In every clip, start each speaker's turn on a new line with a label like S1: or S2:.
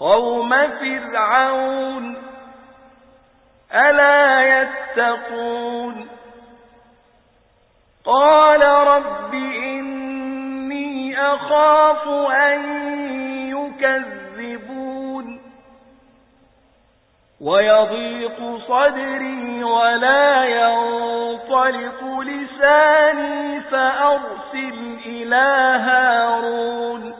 S1: قوم فرعون ألا يتقون قال رب إني أخاف أن يكذبون ويضيق صدري ولا ينطلق لساني فأرسل إلى هارون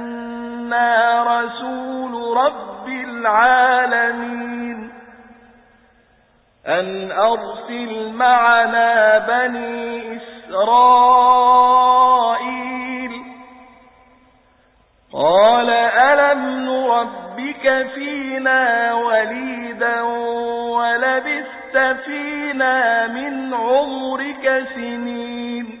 S1: رسول رب العالمين أن أرسل معنا بني إسرائيل. قال ألم نربك فينا وليدا ولبثت فينا من عمرك سنين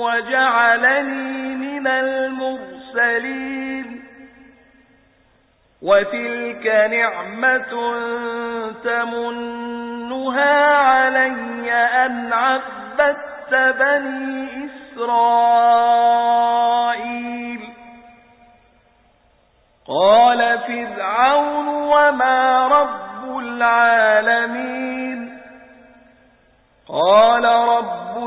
S1: وجعلني من المرسلين وتلك نعمة تمنها علي أن عبدت بني إسرائيل قال فرعون وما رب العالمين قال رب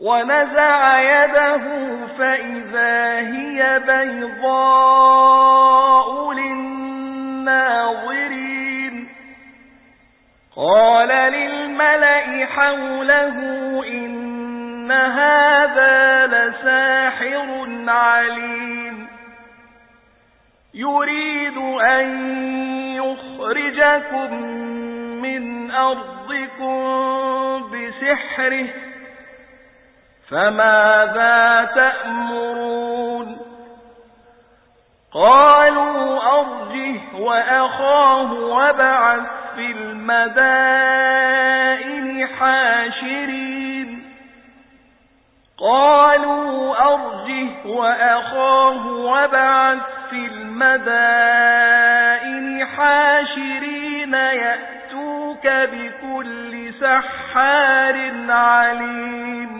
S1: ونزع يده فإذا هي بيضاء للناظرين. قال للملأ حوله إن هذا لساحر عليم. يريد أن يخرجكم من أرضكم بسحره فماذا تأمرون؟ قالوا أرجه وأخاه وبعث في المدائن حاشرين. قالوا أرجه وأخاه وبعث في المدائن حاشرين يأتوك بكل سحار عليم.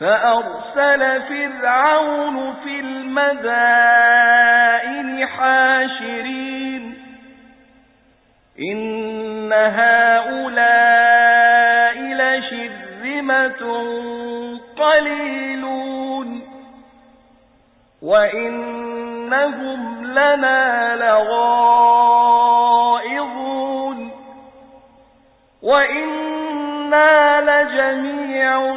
S1: فأرسل فرعون في المدائن حاشرين. إن هؤلاء لشذمة قليلون. وإنهم لنا لغائظون. وإنا لجميع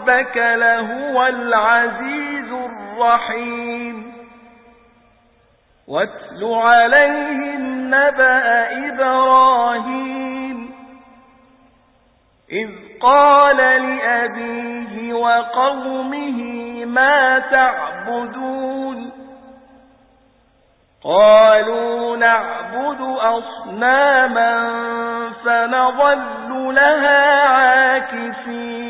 S1: ربك لهو العزيز الرحيم. واتل عليهم نبأ إبراهيم. إذ قال لأبيه وقومه ما تعبدون؟ قالوا نعبد أصناما فنظل لها عاكفين.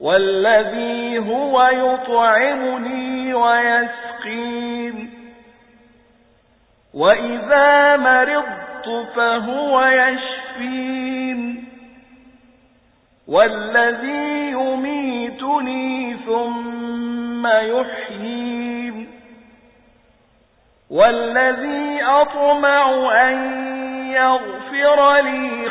S1: والذي هو يطعمني ويسقين. وإذا مرضت فهو يشفين. والذي يميتني ثم يحيين. والذي أطمع أن يغفر لي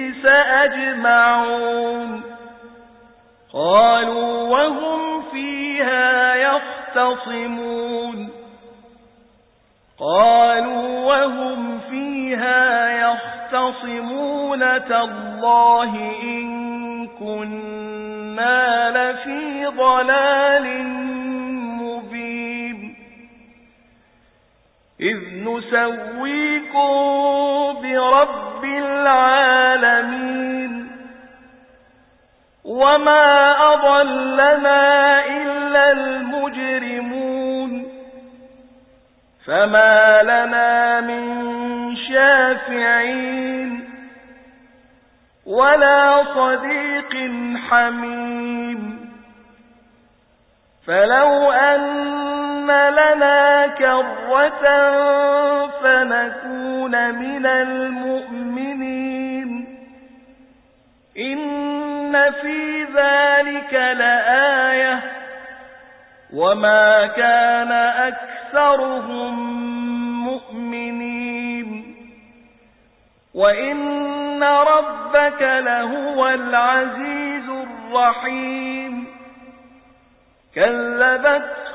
S1: أجمعون قالوا وهم فيها يختصمون. قالوا وهم فيها يختصمون. تالله إن كنا لفي ضلال مبين. إذ نسويكم برب العالمين وما أضلنا إلا المجرمون فما لنا من شافعين ولا صديق حميم فلو أن لنا كرة فنكون من المؤمنين. إن في ذلك لآية. وما كان أكثرهم مؤمنين. وإن ربك لهو العزيز الرحيم. كذبت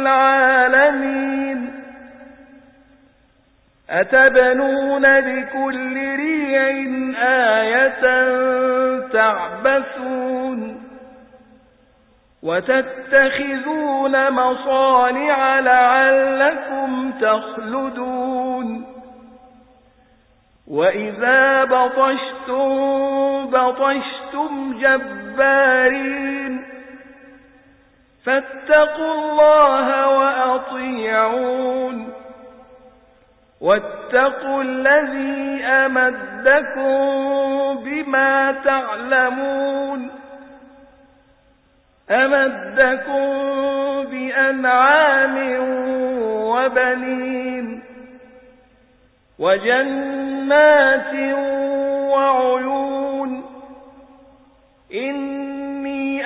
S1: العالمين أتبنون بكل ريع آية تعبثون وتتخذون مصانع لعلكم تخلدون وإذا بطشتم بطشتم جبارين فاتقوا الله وأطيعون. واتقوا الذي أمدكم بما تعلمون. أمدكم بأنعام وبنين وجنات وعيون. إني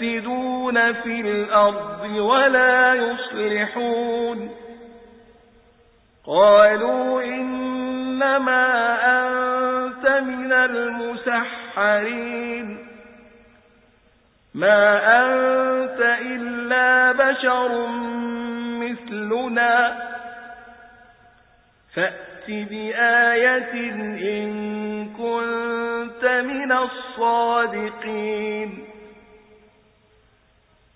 S1: يفسدون في الأرض ولا يصلحون. قالوا إنما أنت من المسحرين. ما أنت إلا بشر مثلنا. فأت بآية إن كنت من الصادقين.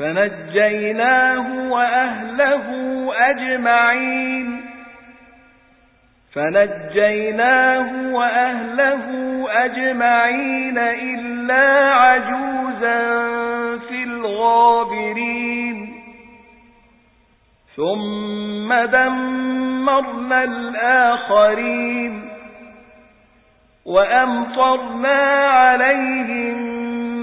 S1: فنجيناه وأهله أجمعين. فنجيناه وأهله أجمعين إلا عجوزا في الغابرين. ثم دمرنا الآخرين وأمطرنا عليهم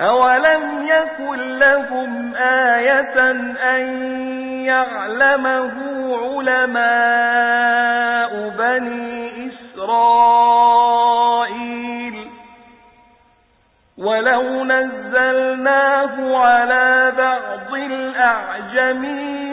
S1: أولم يكن لهم آية أن يعلمه علماء بني إسرائيل ولو نزلناه على بعض الأعجمين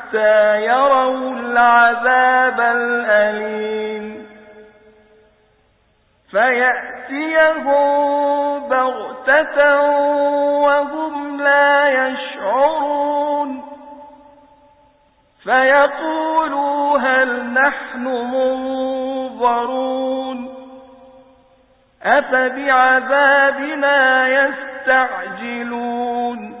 S1: يروا العذاب الأليم. فيأتيهم بغتة وهم لا يشعرون. فيقولوا هل نحن منظرون. أفبعذابنا يستعجلون.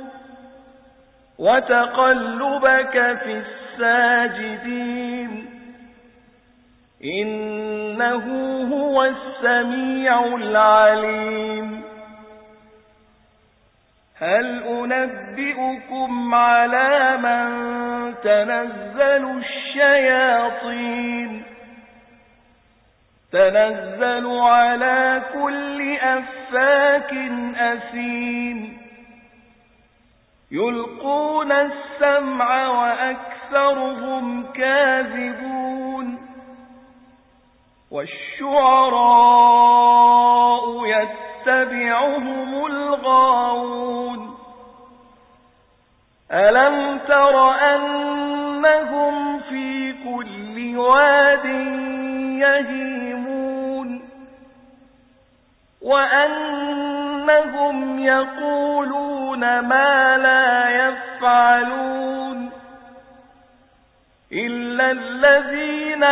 S1: وتقلبك في الساجدين. إنه هو السميع العليم. هل أنبئكم على من تنزل الشياطين؟ تنزل على كل أفاك أثيم. يلقون السمع وأكثرهم كاذبون والشعراء يتبعهم الغاوون ألم تر أنهم في كل واد يهيمون وأنهم يقولون ما لا يفعلون إلا الذين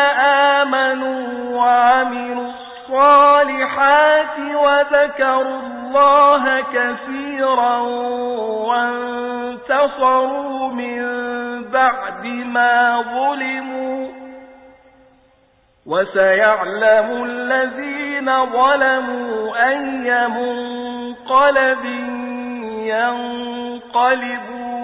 S1: آمنوا وعملوا الصالحات وذكروا الله كثيرا وانتصروا من بعد ما ظلموا وسيعلم الذين ظلموا أي منقلب ينقلبون